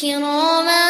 كراما